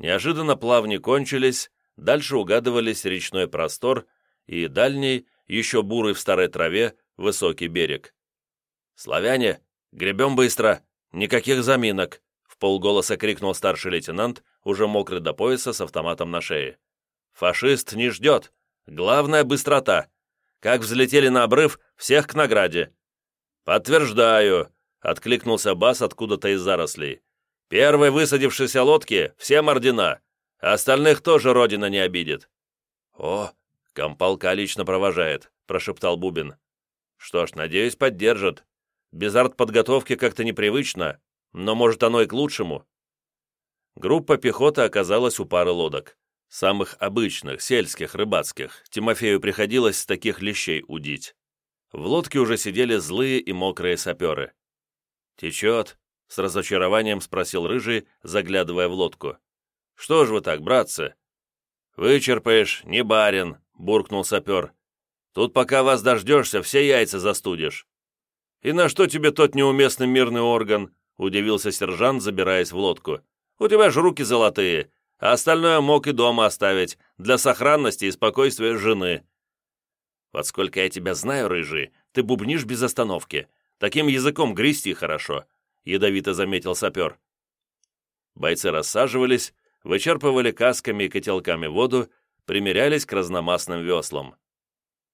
Неожиданно плавни кончились, дальше угадывались речной простор и дальний, еще бурый в старой траве, высокий берег. «Славяне, гребем быстро! Никаких заминок!» в полголоса крикнул старший лейтенант, уже мокрый до пояса с автоматом на шее. «Фашист не ждет! Главное — быстрота! Как взлетели на обрыв, всех к награде!» «Подтверждаю!» — откликнулся Бас откуда-то из зарослей. «Первой высадившейся лодки всем ордена, остальных тоже Родина не обидит». «О, комполка лично провожает», — прошептал Бубин. «Что ж, надеюсь, поддержит. Без артподготовки как-то непривычно, но, может, оно и к лучшему». Группа пехоты оказалась у пары лодок. Самых обычных, сельских, рыбацких. Тимофею приходилось с таких лещей удить. В лодке уже сидели злые и мокрые саперы. «Течет?» — с разочарованием спросил Рыжий, заглядывая в лодку. «Что ж вы так, братцы?» «Вычерпаешь, не барин», — буркнул сапер. «Тут пока вас дождешься, все яйца застудишь». «И на что тебе тот неуместный мирный орган?» — удивился сержант, забираясь в лодку. «У тебя же руки золотые, а остальное мог и дома оставить, для сохранности и спокойствия жены». «Вот сколько я тебя знаю, рыжий, ты бубнишь без остановки. Таким языком грести хорошо», — ядовито заметил сапер. Бойцы рассаживались, вычерпывали касками и котелками воду, примерялись к разномастным веслам.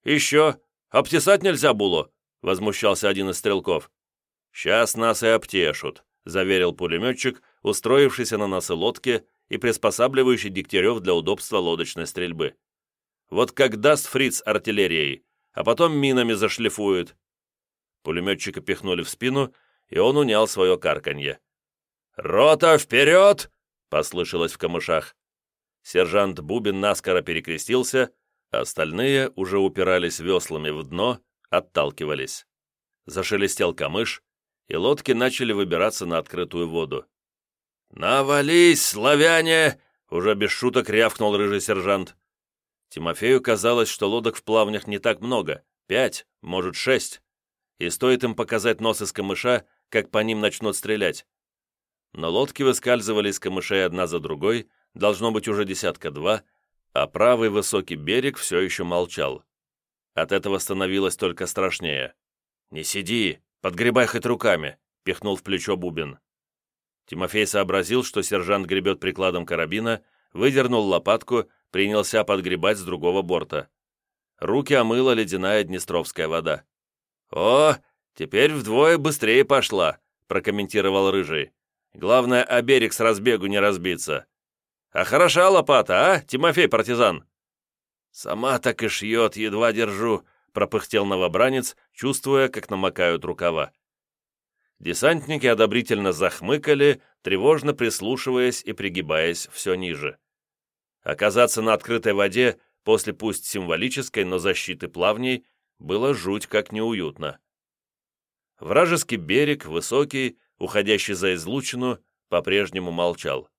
«Еще! Обтесать нельзя было!» — возмущался один из стрелков. «Сейчас нас и обтешут», — заверил пулеметчик, устроившийся на носу лодки и приспосабливающий Дегтярев для удобства лодочной стрельбы. «Вот как даст фриц артиллерией, а потом минами зашлифует». Пулеметчика пихнули в спину, и он унял свое карканье. «Рота, вперед!» — послышалось в камышах. Сержант Бубин наскоро перекрестился, остальные уже упирались веслами в дно, отталкивались. Зашелестел камыш, и лодки начали выбираться на открытую воду. «Навались, славяне!» — уже без шуток рявкнул рыжий сержант. Тимофею казалось, что лодок в плавнях не так много, пять, может, шесть, и стоит им показать нос из камыша, как по ним начнут стрелять. Но лодки выскальзывали из камышей одна за другой, должно быть уже десятка-два, а правый высокий берег все еще молчал. От этого становилось только страшнее. «Не сиди, подгребай хоть руками», — пихнул в плечо Бубин. Тимофей сообразил, что сержант гребет прикладом карабина, выдернул лопатку, принялся подгребать с другого борта. Руки омыла ледяная днестровская вода. «О, теперь вдвое быстрее пошла», — прокомментировал Рыжий. «Главное, о берег с разбегу не разбиться». «А хороша лопата, а, Тимофей партизан?» «Сама так и шьет, едва держу», — пропыхтел новобранец, чувствуя, как намокают рукава. Десантники одобрительно захмыкали, тревожно прислушиваясь и пригибаясь все ниже. Оказаться на открытой воде после пусть символической, но защиты плавней было жуть как неуютно. Вражеский берег, высокий, уходящий за излучину, по-прежнему молчал.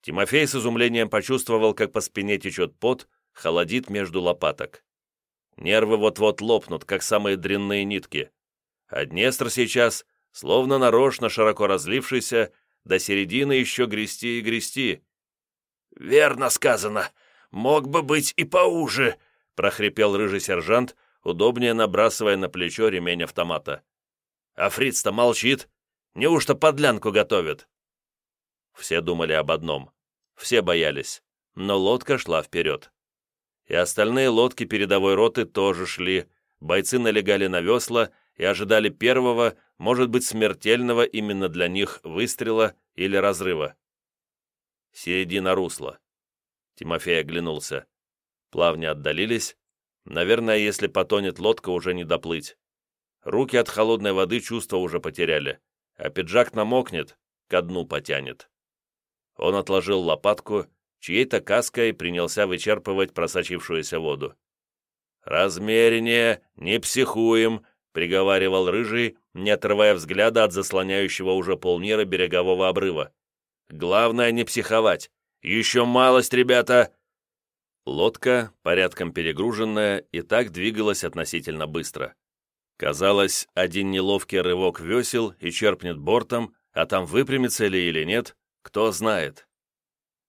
Тимофей с изумлением почувствовал, как по спине течет пот, холодит между лопаток. Нервы вот-вот лопнут, как самые дрянные нитки. А Днестр сейчас, словно нарочно широко разлившийся, до середины еще грести и грести. «Верно сказано. Мог бы быть и поуже», — прохрипел рыжий сержант, удобнее набрасывая на плечо ремень автомата. «А фриц-то молчит. Неужто подлянку готовит?» Все думали об одном. Все боялись. Но лодка шла вперед. И остальные лодки передовой роты тоже шли. Бойцы налегали на весла и ожидали первого, может быть, смертельного именно для них выстрела или разрыва. Середина русла. Тимофей оглянулся. Плавни отдалились. Наверное, если потонет лодка, уже не доплыть. Руки от холодной воды чувства уже потеряли, а пиджак намокнет, ко дну потянет. Он отложил лопатку, чьей-то каской принялся вычерпывать просочившуюся воду. «Размерение, не психуем», — приговаривал Рыжий, не отрывая взгляда от заслоняющего уже полмира берегового обрыва. «Главное не психовать. Еще малость, ребята!» Лодка, порядком перегруженная, и так двигалась относительно быстро. Казалось, один неловкий рывок весел и черпнет бортом, а там выпрямится ли или нет, кто знает.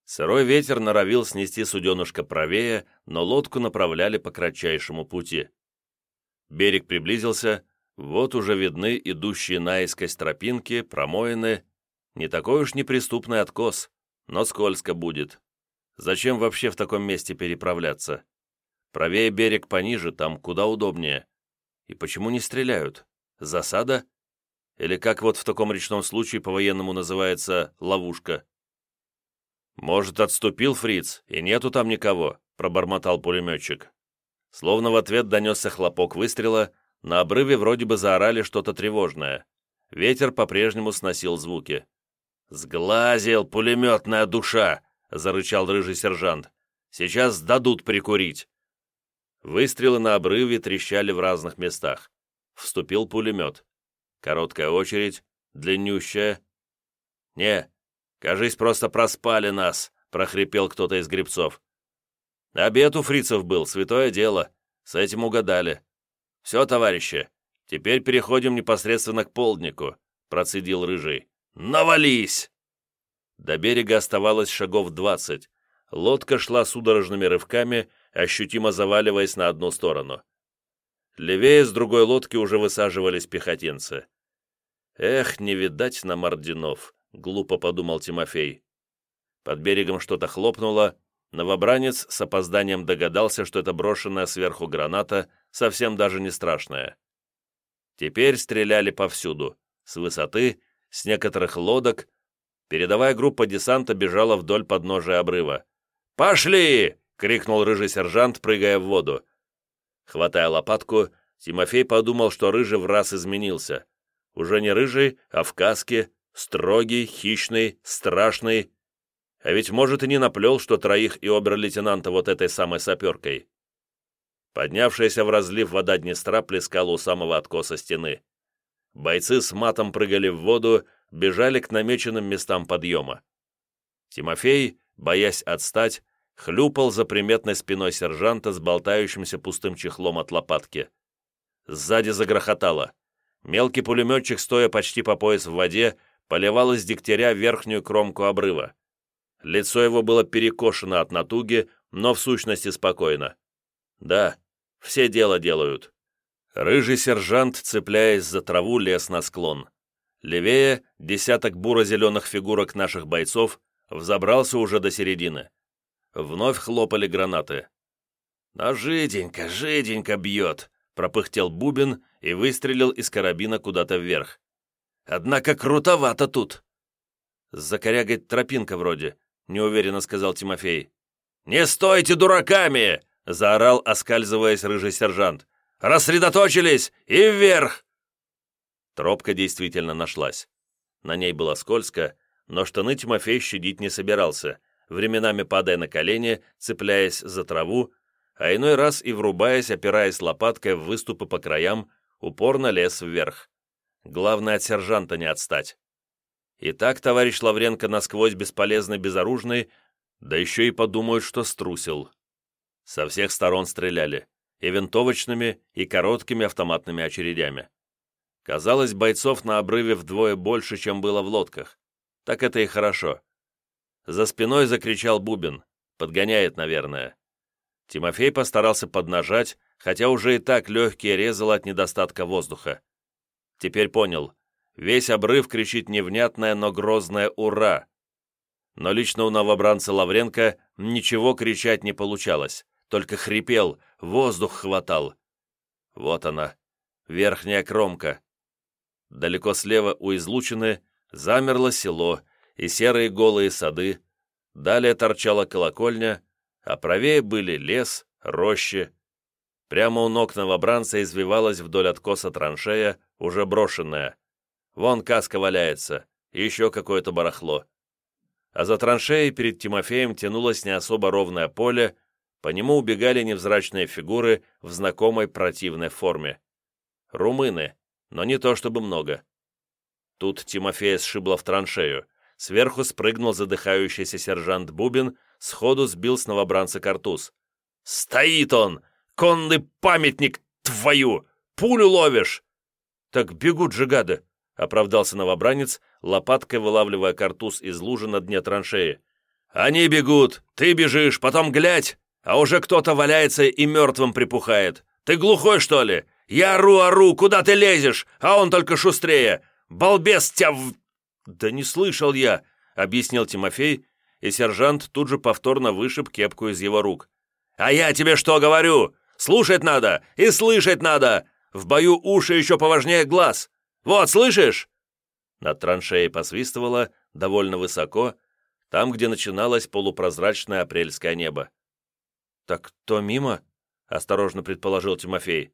Сырой ветер норовил снести суденышко правее, но лодку направляли по кратчайшему пути. Берег приблизился, вот уже видны идущие наискось тропинки, промоины. Не такой уж неприступный откос, но скользко будет. Зачем вообще в таком месте переправляться? Правее берег пониже, там куда удобнее. И почему не стреляют? Засада? Или как вот в таком речном случае по-военному называется ловушка? «Может, отступил фриц, и нету там никого», — пробормотал пулеметчик. Словно в ответ донесся хлопок выстрела, на обрыве вроде бы заорали что-то тревожное. Ветер по-прежнему сносил звуки. «Сглазил, пулеметная душа!» — зарычал рыжий сержант. «Сейчас сдадут прикурить!» Выстрелы на обрыве трещали в разных местах. Вступил пулемет. Короткая очередь, длиннющая. «Не, кажись, просто проспали нас», — прохрипел кто-то из грибцов. «Обед у фрицев был, святое дело. С этим угадали». «Все, товарищи, теперь переходим непосредственно к полднику», — процедил Рыжий. «Навались!» До берега оставалось шагов двадцать. Лодка шла судорожными рывками, ощутимо заваливаясь на одну сторону. Левее с другой лодки уже высаживались пехотинцы. «Эх, не видать нам орденов», — глупо подумал Тимофей. Под берегом что-то хлопнуло, новобранец с опозданием догадался, что это брошенная сверху граната, совсем даже не страшная. Теперь стреляли повсюду, с высоты, с некоторых лодок. Передовая группа десанта бежала вдоль подножия обрыва. «Пошли!» — крикнул рыжий сержант, прыгая в воду. Хватая лопатку, Тимофей подумал, что рыжий в раз изменился. Уже не рыжий, а в каске, строгий, хищный, страшный. А ведь, может, и не наплел, что троих и обер-лейтенанта вот этой самой саперкой. Поднявшаяся в разлив вода Днестра плескала у самого откоса стены. Бойцы с матом прыгали в воду, бежали к намеченным местам подъема. Тимофей, боясь отстать, хлюпал за приметной спиной сержанта с болтающимся пустым чехлом от лопатки. Сзади загрохотало. Мелкий пулеметчик, стоя почти по пояс в воде, поливал из дегтяря верхнюю кромку обрыва. Лицо его было перекошено от натуги, но в сущности спокойно. Да, все дело делают. Рыжий сержант, цепляясь за траву, лез на склон. Левее десяток буро-зеленых фигурок наших бойцов взобрался уже до середины. Вновь хлопали гранаты. «А жиденько, жиденько бьет!» — пропыхтел Бубин и выстрелил из карабина куда-то вверх. «Однако крутовато тут!» «За корягой тропинка вроде», — неуверенно сказал Тимофей. «Не стойте дураками!» — заорал, оскальзываясь рыжий сержант. «Рассредоточились! И вверх!» Тропка действительно нашлась. На ней было скользко, но штаны Тимофей щадить не собирался, временами падая на колени, цепляясь за траву, а иной раз и врубаясь, опираясь лопаткой в выступы по краям, упорно лез вверх. Главное от сержанта не отстать. И так товарищ Лавренко насквозь бесполезный, безоружный, да еще и подумают, что струсил. Со всех сторон стреляли, и винтовочными, и короткими автоматными очередями. Казалось, бойцов на обрыве вдвое больше, чем было в лодках. Так это и хорошо. За спиной закричал Бубин. Подгоняет, наверное. Тимофей постарался поднажать, хотя уже и так легкие резало от недостатка воздуха. Теперь понял. Весь обрыв кричит невнятное, но грозное «Ура!». Но лично у новобранца Лавренко ничего кричать не получалось, только хрипел, воздух хватал. Вот она, верхняя кромка. Далеко слева у излучины замерло село, и серые голые сады, далее торчала колокольня, а правее были лес, рощи. Прямо у ног новобранца извивалась вдоль откоса траншея, уже брошенная. Вон каска валяется, еще какое-то барахло. А за траншеей перед Тимофеем тянулось не особо ровное поле, по нему убегали невзрачные фигуры в знакомой противной форме. Румыны, но не то чтобы много. Тут Тимофея сшибло в траншею, Сверху спрыгнул задыхающийся сержант Бубин, сходу сбил с новобранца картуз. «Стоит он! Конный памятник, твою! Пулю ловишь!» «Так бегут же гады!» — оправдался новобранец, лопаткой вылавливая картуз из лужи на дне траншеи. Они бегут, ты бежишь, потом глядь, а уже кто-то валяется и мертвым припухает. Ты глухой, что ли? Я ору-ору, куда ты лезешь, а он только шустрее. Балбес тебя в...» «Да не слышал я», — объяснил Тимофей, и сержант тут же повторно вышиб кепку из его рук. «А я тебе что говорю? Слушать надо и слышать надо! В бою уши еще поважнее глаз! Вот, слышишь?» Над траншеей посвистывало довольно высоко, там, где начиналось полупрозрачное апрельское небо. «Так кто мимо?» — осторожно предположил Тимофей.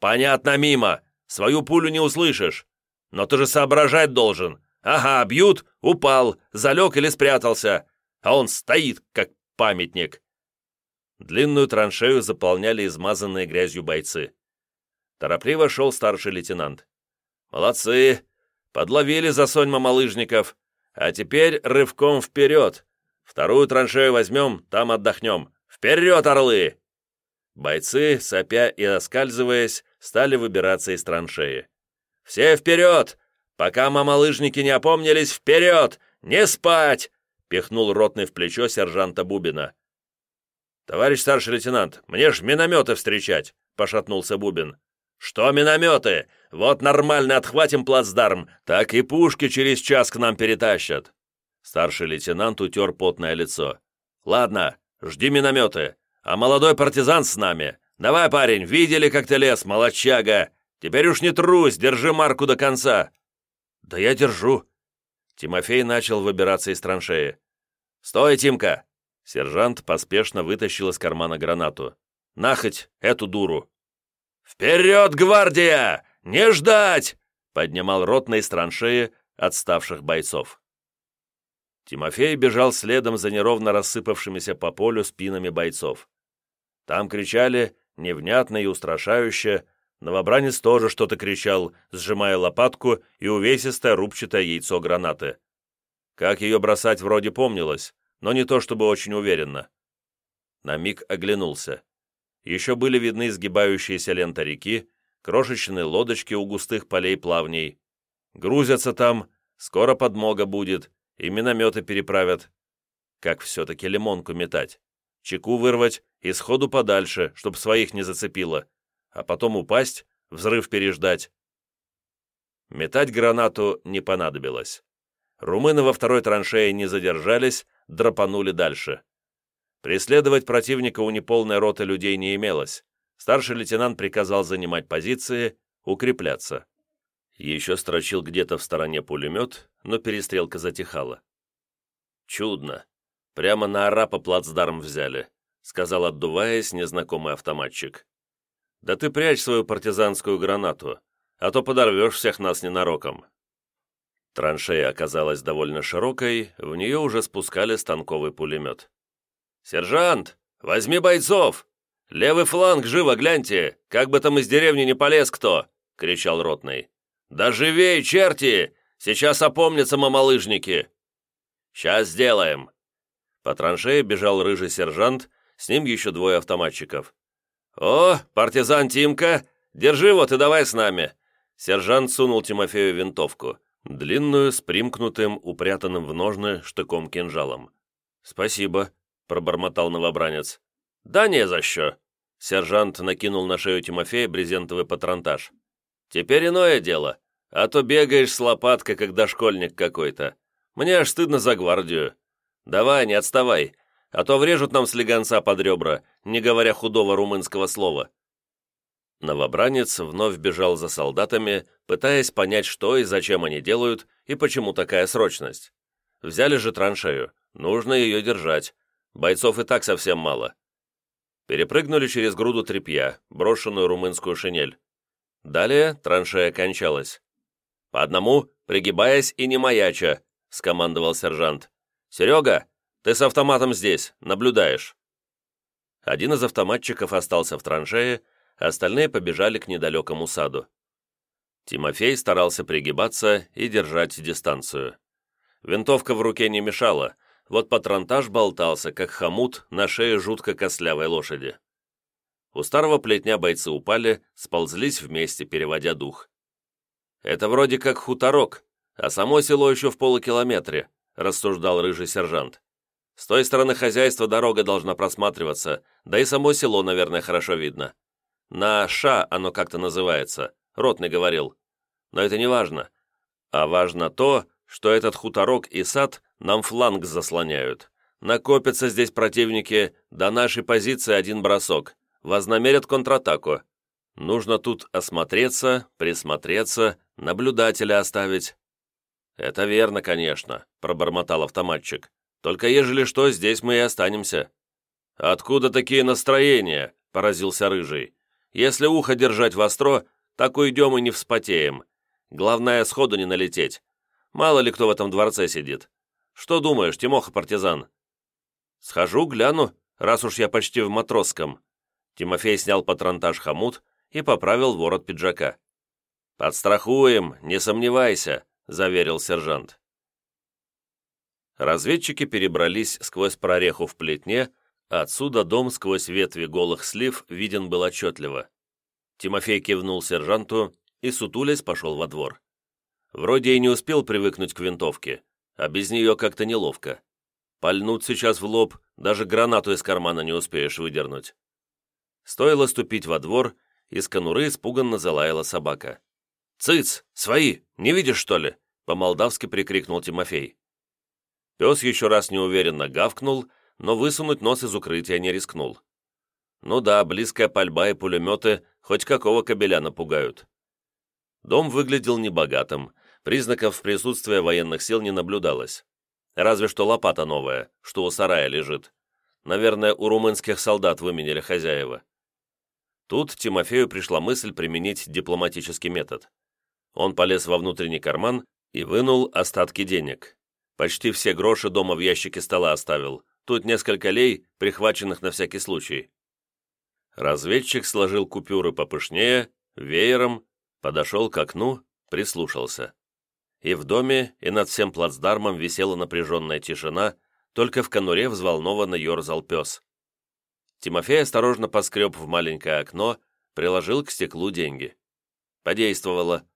«Понятно, мимо! Свою пулю не услышишь! Но ты же соображать должен! Ага, бьют, упал, залег или спрятался, а он стоит, как памятник!» Длинную траншею заполняли измазанные грязью бойцы. Торопливо шел старший лейтенант. «Молодцы! Подловили за соньма малыжников! А теперь рывком вперед! Вторую траншею возьмем, там отдохнем! Вперед, орлы!» Бойцы, сопя и оскальзываясь, стали выбираться из траншеи. «Все вперед! Пока мамалыжники не опомнились, вперед! Не спать!» — пихнул ротный в плечо сержанта Бубина. «Товарищ старший лейтенант, мне ж минометы встречать!» — пошатнулся Бубин. «Что минометы? Вот нормально отхватим плацдарм, так и пушки через час к нам перетащат!» Старший лейтенант утер потное лицо. «Ладно, жди минометы, а молодой партизан с нами. Давай, парень, видели, как ты лез, молодчага? Теперь уж не трусь, держи марку до конца!» «Да я держу!» Тимофей начал выбираться из траншеи. «Стой, Тимка! Сержант поспешно вытащил из кармана гранату. «Нахоть эту дуру!» «Вперед, гвардия! Не ждать!» поднимал ротный из траншеи отставших бойцов. Тимофей бежал следом за неровно рассыпавшимися по полю спинами бойцов. Там кричали, невнятно и устрашающе, новобранец тоже что-то кричал, сжимая лопатку и увесистое рубчатое яйцо гранаты. Как ее бросать вроде помнилось, но не то чтобы очень уверенно. На миг оглянулся. Еще были видны сгибающиеся лента реки, крошечные лодочки у густых полей плавней. Грузятся там, скоро подмога будет, и минометы переправят. Как все-таки лимонку метать? Чеку вырвать и сходу подальше, чтоб своих не зацепило, а потом упасть, взрыв переждать. Метать гранату не понадобилось. Румыны во второй траншее не задержались, драпанули дальше. Преследовать противника у неполной роты людей не имелось. Старший лейтенант приказал занимать позиции, укрепляться. Еще строчил где-то в стороне пулемет, но перестрелка затихала. «Чудно. Прямо на арапа плацдарм взяли», — сказал, отдуваясь, незнакомый автоматчик. «Да ты прячь свою партизанскую гранату, а то подорвешь всех нас ненароком». Траншея оказалась довольно широкой, в нее уже спускали станковый пулемет. «Сержант, возьми бойцов! Левый фланг, живо гляньте! Как бы там из деревни не полез кто!» — кричал ротный. «Да живей, черти! Сейчас опомнятся мамалыжники!» «Сейчас сделаем!» По траншее бежал рыжий сержант, с ним еще двое автоматчиков. «О, партизан Тимка! Держи вот и давай с нами!» Сержант сунул Тимофею винтовку длинную с примкнутым, упрятанным в ножны штыком кинжалом. «Спасибо», — пробормотал новобранец. «Да не за что». Сержант накинул на шею Тимофея брезентовый патронтаж. «Теперь иное дело, а то бегаешь с лопаткой, когда школьник какой-то. Мне аж стыдно за гвардию. Давай, не отставай, а то врежут нам слегонца под ребра, не говоря худого румынского слова». Новобранец вновь бежал за солдатами, пытаясь понять, что и зачем они делают, и почему такая срочность. Взяли же траншею, нужно ее держать. Бойцов и так совсем мало. Перепрыгнули через груду тряпья, брошенную румынскую шинель. Далее траншея кончалась. «По одному, пригибаясь и не маяча», — скомандовал сержант. «Серега, ты с автоматом здесь, наблюдаешь». Один из автоматчиков остался в траншее, остальные побежали к недалекому саду. Тимофей старался пригибаться и держать дистанцию. Винтовка в руке не мешала, вот патронтаж болтался, как хомут на шее жутко костлявой лошади. У старого плетня бойцы упали, сползлись вместе, переводя дух. «Это вроде как хуторок, а само село еще в полукилометре», рассуждал рыжий сержант. С той стороны хозяйства дорога должна просматриваться, да и само село, наверное, хорошо видно. На Ша оно как-то называется, Ротный говорил. Но это не важно. А важно то, что этот хуторок и сад нам фланг заслоняют. Накопятся здесь противники, до нашей позиции один бросок. Вознамерят контратаку. Нужно тут осмотреться, присмотреться, наблюдателя оставить». «Это верно, конечно», — пробормотал автоматчик. «Только ежели что, здесь мы и останемся». «Откуда такие настроения?» — поразился Рыжий. «Если ухо держать востро, так уйдем и не вспотеем. Главное, сходу не налететь. Мало ли кто в этом дворце сидит. Что думаешь, Тимоха-партизан?» «Схожу, гляну, раз уж я почти в матросском». Тимофей снял патронтаж хомут и поправил ворот пиджака. «Подстрахуем, не сомневайся», — заверил сержант. Разведчики перебрались сквозь прореху в плетне, отсюда дом сквозь ветви голых слив виден был отчетливо. Тимофей кивнул сержанту и, сутулясь, пошел во двор. Вроде и не успел привыкнуть к винтовке, а без нее как-то неловко. Пальнуть сейчас в лоб, даже гранату из кармана не успеешь выдернуть. Стоило ступить во двор, из конуры испуганно залаяла собака. «Цыц! Свои! Не видишь, что ли?» по-молдавски прикрикнул Тимофей. Пес еще раз неуверенно гавкнул, но высунуть нос из укрытия не рискнул. Ну да, близкая пальба и пулеметы хоть какого кобеля напугают. Дом выглядел небогатым, признаков присутствия военных сил не наблюдалось. Разве что лопата новая, что у сарая лежит. Наверное, у румынских солдат выменили хозяева. Тут Тимофею пришла мысль применить дипломатический метод. Он полез во внутренний карман и вынул остатки денег. Почти все гроши дома в ящике стола оставил. Тут несколько лей, прихваченных на всякий случай. Разведчик сложил купюры попышнее, веером, подошел к окну, прислушался. И в доме, и над всем плацдармом висела напряженная тишина, только в конуре взволнованно ерзал пес. Тимофей осторожно поскреб в маленькое окно, приложил к стеклу деньги. Подействовало.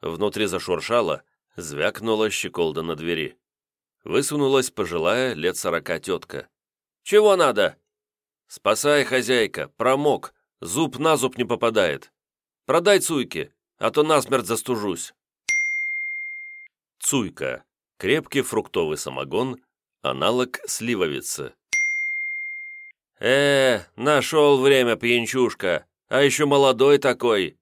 Внутри зашуршало, звякнула щеколда на двери. Высунулась пожилая, лет сорока тетка. «Чего надо?» «Спасай, хозяйка, промок, зуб на зуб не попадает. Продай цуйки, а то насмерть застужусь». Цуйка – крепкий фруктовый самогон, аналог сливовицы. «Э, нашел время, пьянчушка, а еще молодой такой!»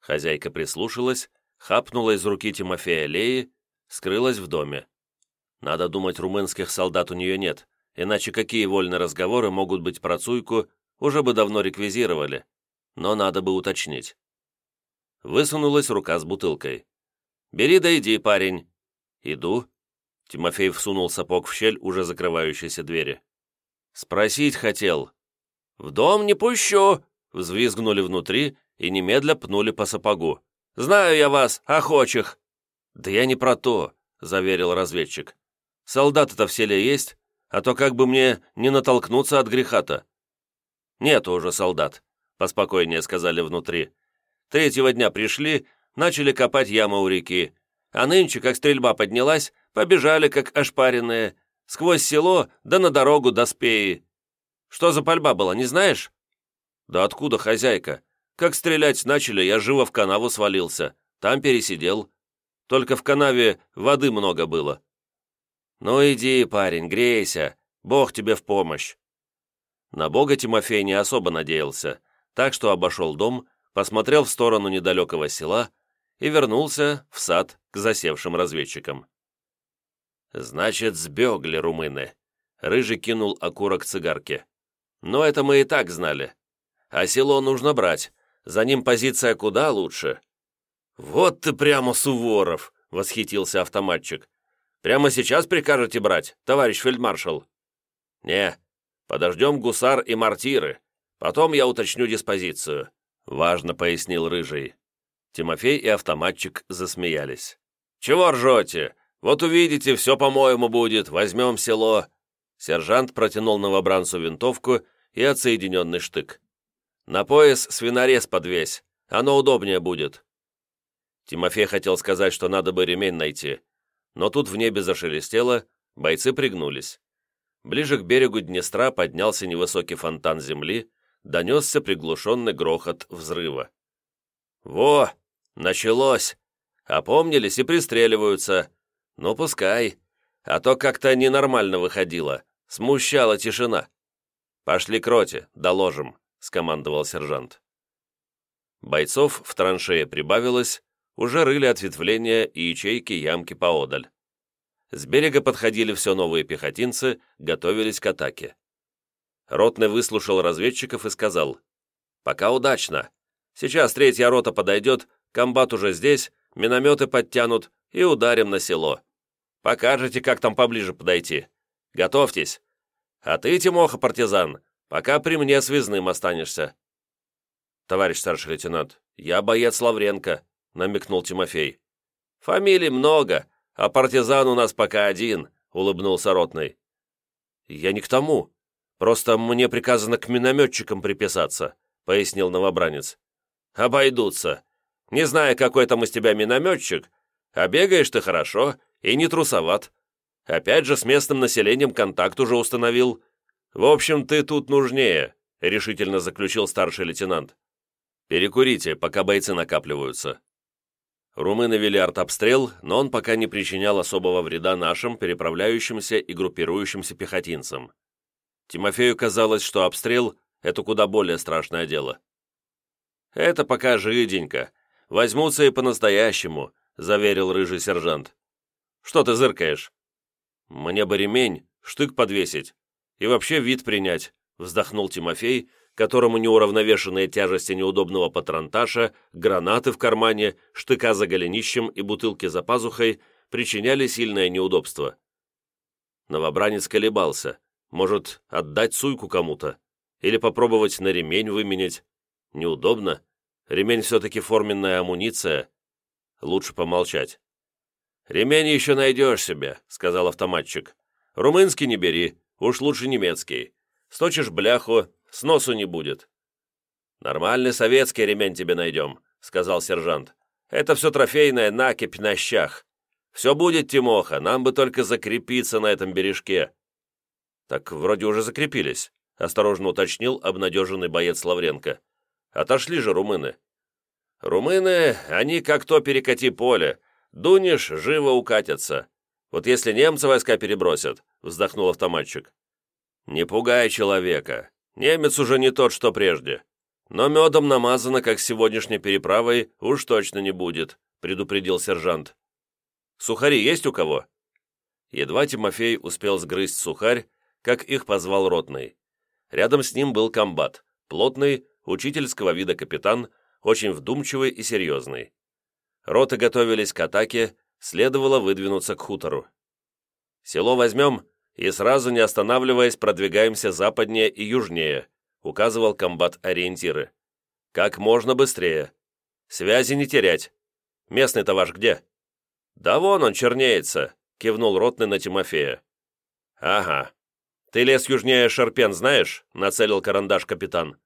Хозяйка прислушалась, хапнула из руки Тимофея Леи, скрылась в доме. Надо думать, румынских солдат у нее нет, иначе какие вольные разговоры могут быть про Цуйку, уже бы давно реквизировали, но надо бы уточнить. Высунулась рука с бутылкой. «Бери да иди, парень». «Иду». Тимофей всунул сапог в щель уже закрывающейся двери. «Спросить хотел». «В дом не пущу!» Взвизгнули внутри и немедля пнули по сапогу. «Знаю я вас, охочих!» «Да я не про то», — заверил разведчик. «Солдаты-то в селе есть, а то как бы мне не натолкнуться от греха-то». «Нету уже солдат», — поспокойнее сказали внутри. «Третьего дня пришли, начали копать яму у реки, а нынче, как стрельба поднялась, побежали, как ошпаренные, сквозь село да на дорогу до спеи. Что за пальба была, не знаешь?» «Да откуда хозяйка? Как стрелять начали, я живо в канаву свалился. Там пересидел. Только в канаве воды много было». «Ну иди, парень, грейся. Бог тебе в помощь». На Бога Тимофей не особо надеялся, так что обошел дом, посмотрел в сторону недалекого села и вернулся в сад к засевшим разведчикам. «Значит, сбегли румыны», — Рыжий кинул окурок цигарки. «Но это мы и так знали. А село нужно брать, за ним позиция куда лучше». «Вот ты прямо Суворов!» — восхитился автоматчик. «Прямо сейчас прикажете брать, товарищ фельдмаршал?» «Не, подождем гусар и мортиры. Потом я уточню диспозицию», — важно пояснил Рыжий. Тимофей и автоматчик засмеялись. «Чего ржете? Вот увидите, все по-моему будет, возьмем село». Сержант протянул новобранцу винтовку и отсоединенный штык. «На пояс свинорез подвесь, оно удобнее будет». Тимофей хотел сказать, что надо бы ремень найти, но тут в небе зашелестело, бойцы пригнулись. ближе к берегу Днестра поднялся невысокий фонтан земли, донесся приглушенный грохот взрыва. «Во! Началось! Опомнились и пристреливаются. Ну, пускай. А то как-то ненормально выходило. Смущала тишина. Пошли к роте, доложим», — скомандовал сержант. Бойцов в траншее прибавилось, уже рыли ответвления и ячейки ямки поодаль. С берега подходили все новые пехотинцы, готовились к атаке. Ротный выслушал разведчиков и сказал, «Пока удачно. Сейчас третья рота подойдет, комбат уже здесь, минометы подтянут и ударим на село. Покажете, как там поближе подойти. Готовьтесь. А ты, Тимоха, партизан, пока при мне связным останешься». «Товарищ старший лейтенант, я боец Лавренко», — намекнул Тимофей. «Фамилий много, а партизан у нас пока один», — улыбнулся Ротный. «Я не к тому. Просто мне приказано к минометчикам приписаться», — пояснил новобранец. «Обойдутся. Не знаю, какой там из тебя минометчик, а бегаешь ты хорошо и не трусоват. Опять же, с местным населением контакт уже установил. В общем, ты тут нужнее», — решительно заключил старший лейтенант. «Перекурите, пока бойцы накапливаются». Румыны вели артобстрел, но он пока не причинял особого вреда нашим переправляющимся и группирующимся пехотинцам. Тимофею казалось, что обстрел — это куда более страшное дело. «Это пока жиденько. Возьмутся и по-настоящему», — заверил рыжий сержант. «Что ты зыркаешь?» «Мне бы ремень, штык подвесить и вообще вид принять», — вздохнул Тимофей, которому неуравновешенные тяжести неудобного патронташа, гранаты в кармане, штыка за голенищем и бутылки за пазухой причиняли сильное неудобство. Новобранец колебался. Может, отдать суйку кому-то? Или попробовать на ремень выменять? Неудобно. Ремень все-таки форменная амуниция. Лучше помолчать. «Ремень еще найдешь себе», — сказал автоматчик. «Румынский не бери, уж лучше немецкий. Сточишь бляху, с носу не будет». «Нормальный советский ремень тебе найдем», — сказал сержант. «Это все трофейная накипь на щах. Все будет, Тимоха, нам бы только закрепиться на этом бережке». «Так вроде уже закрепились», — осторожно уточнил обнадеженный боец Лавренко. «Отошли же румыны». «Румыны, они как то перекати поле. Дунешь, живо укатятся. Вот если немцы войска перебросят», — вздохнул автоматчик. «Не пугай человека. Немец уже не тот, что прежде. Но медом намазано, как сегодняшней переправой, уж точно не будет», предупредил сержант. «Сухари есть у кого?» Едва Тимофей успел сгрызть сухарь, как их позвал ротный. Рядом с ним был комбат, плотный, учительского вида капитан, очень вдумчивый и серьезный. Роты готовились к атаке, следовало выдвинуться к хутору. «Село возьмем и сразу, не останавливаясь, продвигаемся западнее и южнее», указывал комбат ориентиры. «Как можно быстрее. Связи не терять. Местный-то ваш где?» «Да вон он чернеется», кивнул ротный на Тимофея. «Ага. Ты лес южнее Шарпен знаешь?» нацелил карандаш капитан.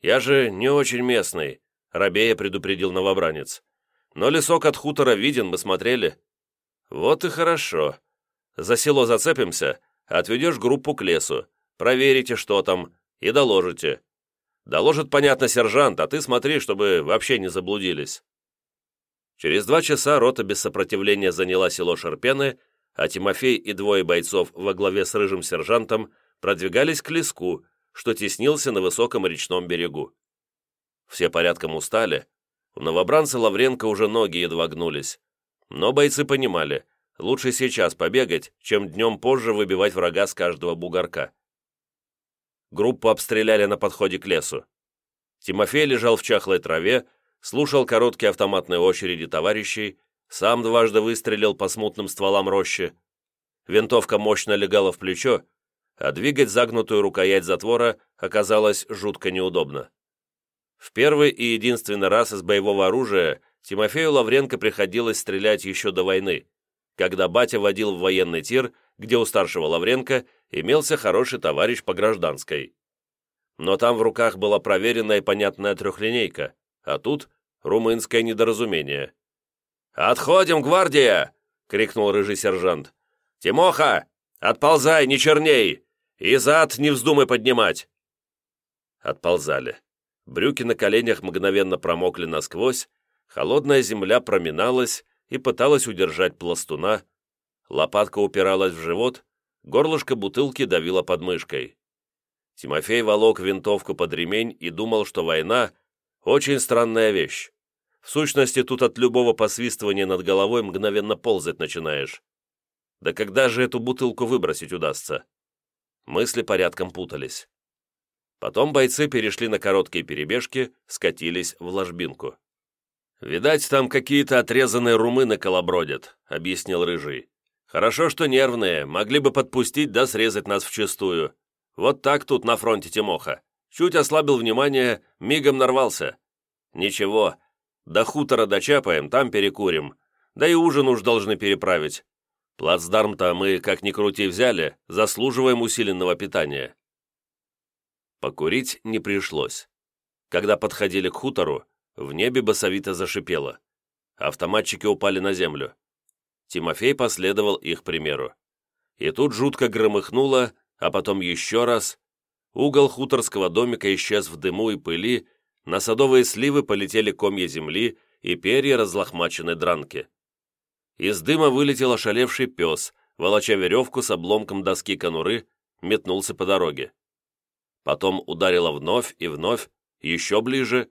«Я же не очень местный», рабея предупредил новобранец. «Но лесок от хутора виден, мы смотрели». «Вот и хорошо», за село зацепимся, отведешь группу к лесу, проверите, что там, и доложите. Доложит, понятно, сержант, а ты смотри, чтобы вообще не заблудились». Через два часа рота без сопротивления заняла село Шарпены, а Тимофей и двое бойцов во главе с рыжим сержантом продвигались к леску, что теснился на высоком речном берегу. Все порядком устали, у новобранца Лавренко уже ноги едва гнулись, но бойцы понимали, Лучше сейчас побегать, чем днем позже выбивать врага с каждого бугорка. Группу обстреляли на подходе к лесу. Тимофей лежал в чахлой траве, слушал короткие автоматные очереди товарищей, сам дважды выстрелил по смутным стволам рощи. Винтовка мощно легала в плечо, а двигать загнутую рукоять затвора оказалось жутко неудобно. В первый и единственный раз из боевого оружия Тимофею Лавренко приходилось стрелять еще до войны, когда батя водил в военный тир, где у старшего Лавренко имелся хороший товарищ по гражданской. Но там в руках была проверенная и понятная трехлинейка, а тут румынское недоразумение. «Отходим, гвардия!» — крикнул рыжий сержант. «Тимоха! Отползай, не черней! И зад не вздумай поднимать!» Отползали. Брюки на коленях мгновенно промокли насквозь, холодная земля проминалась и пыталась удержать пластуна, лопатка упиралась в живот, горлышко бутылки давило подмышкой. Тимофей волок винтовку под ремень и думал, что война — очень странная вещь. В сущности, тут от любого посвистывания над головой мгновенно ползать начинаешь. Да когда же эту бутылку выбросить удастся? Мысли порядком путались. Потом бойцы перешли на короткие перебежки, скатились в ложбинку. «Видать, там какие-то отрезанные румыны колобродят», — объяснил Рыжий. «Хорошо, что нервные, могли бы подпустить да срезать нас вчистую. Вот так тут на фронте Тимоха. Чуть ослабил внимание, мигом нарвался. Ничего, до хутора дочапаем, там перекурим. Да и ужин уж должны переправить. Плацдарм-то мы, как ни крути, взяли, заслуживаем усиленного питания». Покурить не пришлось. Когда подходили к хутору, в небе басовито зашипело. Автоматчики упали на землю. Тимофей последовал их примеру. И тут жутко громыхнуло, а потом еще раз. Угол хуторского домика исчез в дыму и пыли, на садовые сливы полетели комья земли и перья разлохмаченной дранки. Из дыма вылетел ошалевший пес, волоча веревку с обломком доски конуры, метнулся по дороге. Потом ударило вновь и вновь, еще ближе.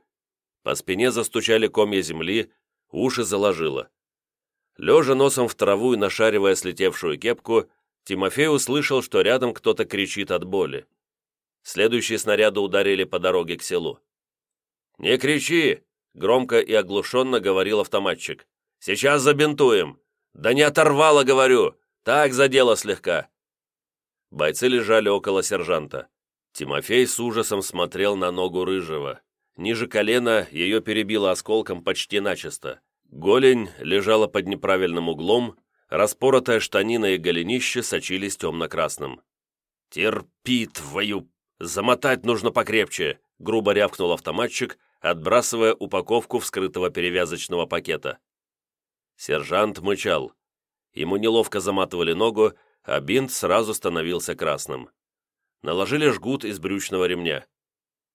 По спине застучали комья земли, уши заложило. Лежа носом в траву и нашаривая слетевшую кепку, Тимофей услышал, что рядом кто-то кричит от боли. Следующие снаряды ударили по дороге к селу. «Не кричи!» — громко и оглушенно говорил автоматчик. «Сейчас забинтуем!» «Да не оторвало, говорю! Так задело слегка!» Бойцы лежали около сержанта. Тимофей с ужасом смотрел на ногу рыжего. Ниже колена ее перебило осколком почти начисто. Голень лежала под неправильным углом, распоротая штанина и голенище сочились темно-красным. «Терпи, твою! Замотать нужно покрепче!» грубо рявкнул автоматчик, отбрасывая упаковку вскрытого перевязочного пакета. Сержант мычал. Ему неловко заматывали ногу, а бинт сразу становился красным наложили жгут из брючного ремня.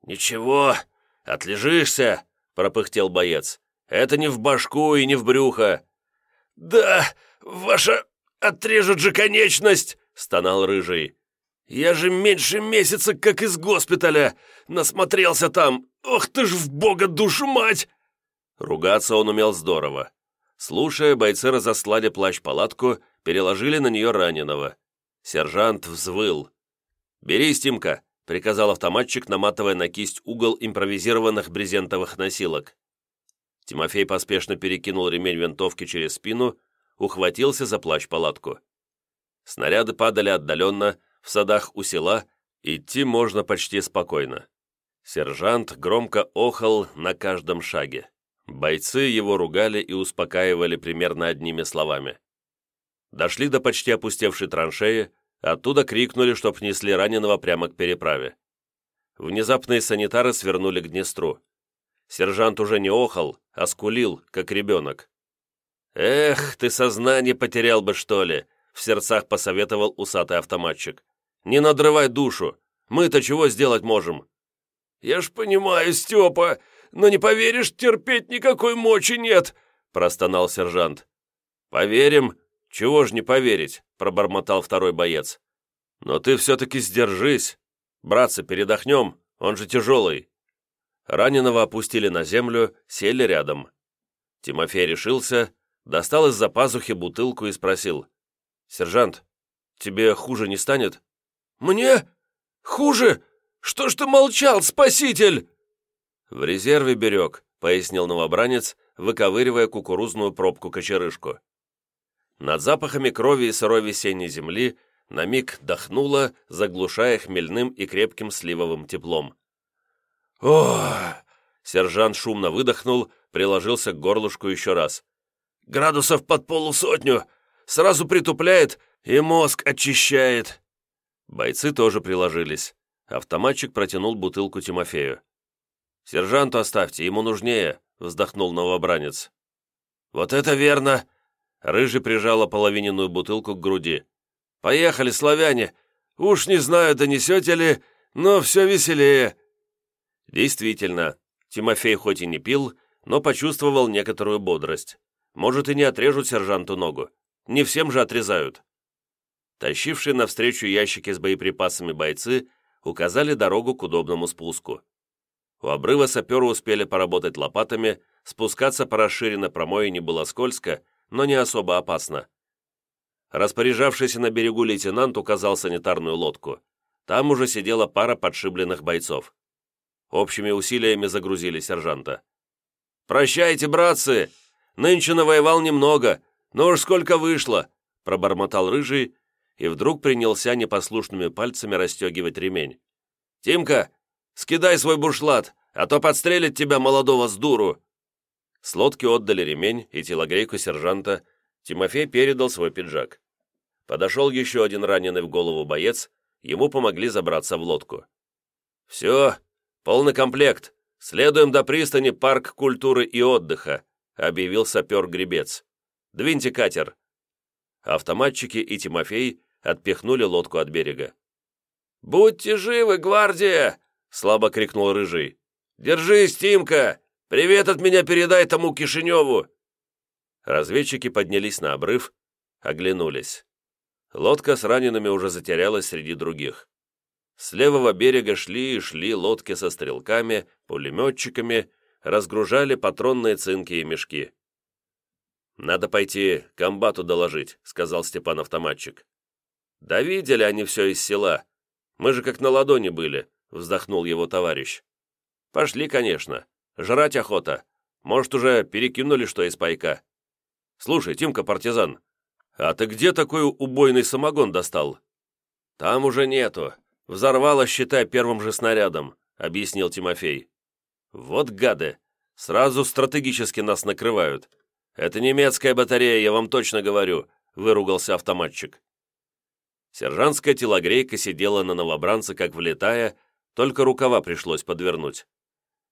«Ничего, отлежишься», — пропыхтел боец. «Это не в башку и не в брюхо». «Да, ваша отрежет же конечность», — стонал Рыжий. «Я же меньше месяца, как из госпиталя, насмотрелся там. Ох ты ж в бога душу мать!» Ругаться он умел здорово. Слушая, бойцы разослали плащ-палатку, переложили на нее раненого. Сержант взвыл. «Бери, Стимка!» — приказал автоматчик, наматывая на кисть угол импровизированных брезентовых носилок. Тимофей поспешно перекинул ремень винтовки через спину, ухватился за плащ-палатку. Снаряды падали отдаленно, в садах у села, идти можно почти спокойно. Сержант громко охал на каждом шаге. Бойцы его ругали и успокаивали примерно одними словами. Дошли до почти опустевшей траншеи, Оттуда крикнули, чтоб несли раненого прямо к переправе. Внезапные санитары свернули к Днестру. Сержант уже не охал, а скулил, как ребенок. «Эх, ты сознание потерял бы, что ли!» в сердцах посоветовал усатый автоматчик. «Не надрывай душу! Мы-то чего сделать можем?» «Я ж понимаю, Степа, но не поверишь, терпеть никакой мочи нет!» простонал сержант. «Поверим, чего ж не поверить?» — пробормотал второй боец. «Но ты все-таки сдержись. Братцы, передохнем, он же тяжелый». Раненого опустили на землю, сели рядом. Тимофей решился, достал из-за пазухи бутылку и спросил. «Сержант, тебе хуже не станет?» «Мне? Хуже? Что ж ты молчал, спаситель?» «В резерве берег», — пояснил новобранец, выковыривая кукурузную пробку-кочерышку. Над запахами крови и сырой весенней земли на миг дохнуло, заглушая хмельным и крепким сливовым теплом. о Сержант шумно выдохнул, приложился к горлышку еще раз. «Градусов под полусотню! Сразу притупляет и мозг очищает!» Бойцы тоже приложились. Автоматчик протянул бутылку Тимофею. «Сержанту оставьте, ему нужнее», — вздохнул новобранец. «Вот это верно!» Рыжий прижала половиненную бутылку к груди. Поехали, славяне! Уж не знаю, донесете ли, но все веселее!» Действительно, Тимофей хоть и не пил, но почувствовал некоторую бодрость. Может, и не отрежут сержанту ногу. Не всем же отрезают. Тащившие навстречу ящики с боеприпасами бойцы указали дорогу к удобному спуску. У обрыва саперы успели поработать лопатами, спускаться по расширенной промоине было скользко, но не особо опасно. Распоряжавшийся на берегу лейтенант указал санитарную лодку. Там уже сидела пара подшибленных бойцов. Общими усилиями загрузили сержанта. «Прощайте, братцы! Нынче навоевал немного, но уж сколько вышло!» пробормотал рыжий и вдруг принялся непослушными пальцами расстегивать ремень. «Тимка, скидай свой бушлат, а то подстрелит тебя молодого с дуру!» С лодки отдали ремень и телогрейку сержанта. Тимофей передал свой пиджак. Подошел еще один раненый в голову боец, ему помогли забраться в лодку. «Все, полный комплект. Следуем до пристани Парк культуры и отдыха», объявил сапер-гребец. «Двиньте катер». Автоматчики и Тимофей отпихнули лодку от берега. «Будьте живы, гвардия!» — слабо крикнул Рыжий. «Держись, Тимка! Привет от меня передай тому Кишиневу!» Разведчики поднялись на обрыв, оглянулись. Лодка с ранеными уже затерялась среди других. С левого берега шли и шли лодки со стрелками, пулеметчиками, разгружали патронные цинки и мешки. «Надо пойти комбату доложить», — сказал Степан-автоматчик. «Да видели они все из села. Мы же как на ладони были», — вздохнул его товарищ. «Пошли, конечно. Жрать охота. Может, уже перекинули что из пайка. Слушай, Тимка, партизан, а ты где такой убойный самогон достал?» «Там уже нету. Взорвало, считай, первым же снарядом», — объяснил Тимофей. «Вот гады! Сразу стратегически нас накрывают. Это немецкая батарея, я вам точно говорю», — выругался автоматчик. Сержантская телогрейка сидела на новобранце, как влетая, только рукава пришлось подвернуть.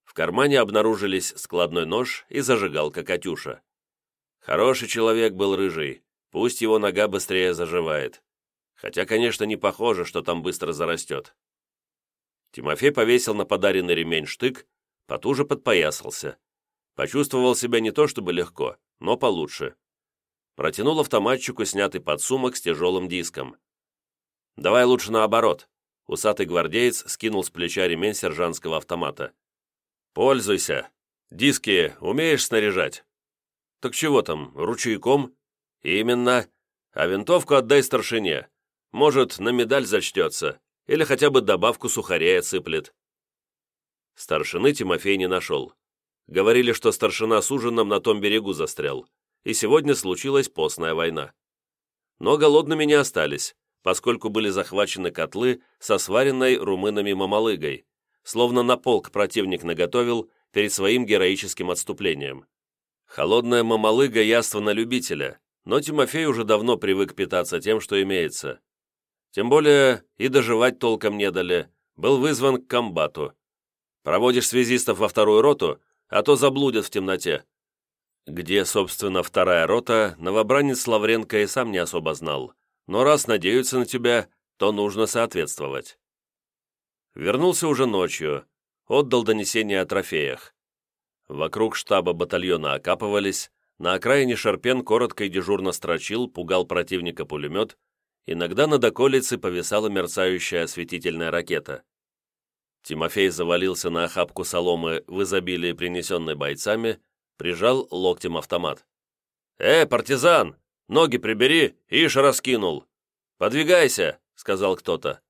В кармане обнаружились складной нож и зажигалка «Катюша». Хороший человек был рыжий, пусть его нога быстрее заживает. Хотя, конечно, не похоже, что там быстро зарастет. Тимофей повесил на подаренный ремень штык, потуже подпоясался. Почувствовал себя не то чтобы легко, но получше. Протянул автоматчику снятый подсумок с тяжелым диском. «Давай лучше наоборот». Усатый гвардеец скинул с плеча ремень сержантского автомата. «Пользуйся. Диски умеешь снаряжать?» «Так чего там, ручейком?» «Именно. А винтовку отдай старшине. Может, на медаль зачтется. Или хотя бы добавку сухарей отсыплет». Старшины Тимофей не нашел. Говорили, что старшина с ужином на том берегу застрял, и сегодня случилась постная война. Но голодными не остались поскольку были захвачены котлы со сваренной румынами мамалыгой, словно на полк противник наготовил перед своим героическим отступлением. Холодная мамалыга яство на любителя, но Тимофей уже давно привык питаться тем, что имеется. Тем более и доживать толком не дали, был вызван к комбату. Проводишь связистов во вторую роту, а то заблудят в темноте. Где, собственно, вторая рота, новобранец Лавренко и сам не особо знал но раз надеются на тебя, то нужно соответствовать. Вернулся уже ночью, отдал донесение о трофеях. Вокруг штаба батальона окапывались, на окраине Шарпен коротко и дежурно строчил, пугал противника пулемет, иногда над околицей повисала мерцающая осветительная ракета. Тимофей завалился на охапку соломы в изобилии, принесенной бойцами, прижал локтем автомат. «Э, партизан, Ноги прибери, ишь раскинул. Подвигайся», — сказал кто-то.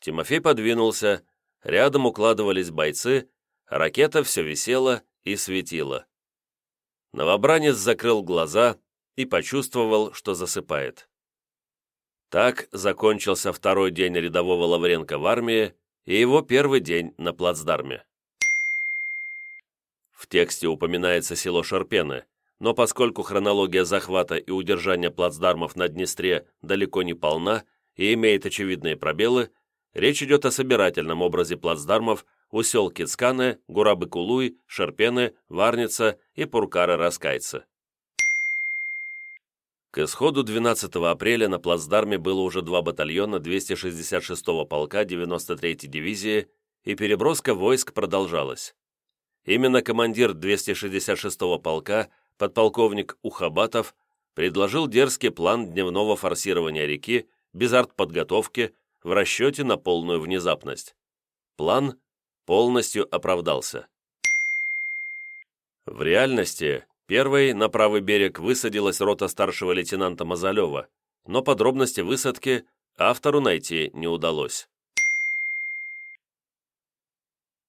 Тимофей подвинулся, рядом укладывались бойцы, ракета все висела и светила. Новобранец закрыл глаза и почувствовал, что засыпает. Так закончился второй день рядового Лавренко в армии и его первый день на плацдарме. В тексте упоминается село Шарпены, но поскольку хронология захвата и удержания плацдармов на Днестре далеко не полна и имеет очевидные пробелы, речь идет о собирательном образе плацдармов у сел Кицканы, Гурабы-Кулуй, Шерпены, Варница и Пуркара-Раскайца. К исходу 12 апреля на плацдарме было уже два батальона 266-го полка 93-й дивизии, и переброска войск продолжалась. Именно командир 266-го полка, подполковник Ухабатов, предложил дерзкий план дневного форсирования реки без артподготовки в расчете на полную внезапность. План полностью оправдался. В реальности первой на правый берег высадилась рота старшего лейтенанта Мазалева, но подробности высадки автору найти не удалось.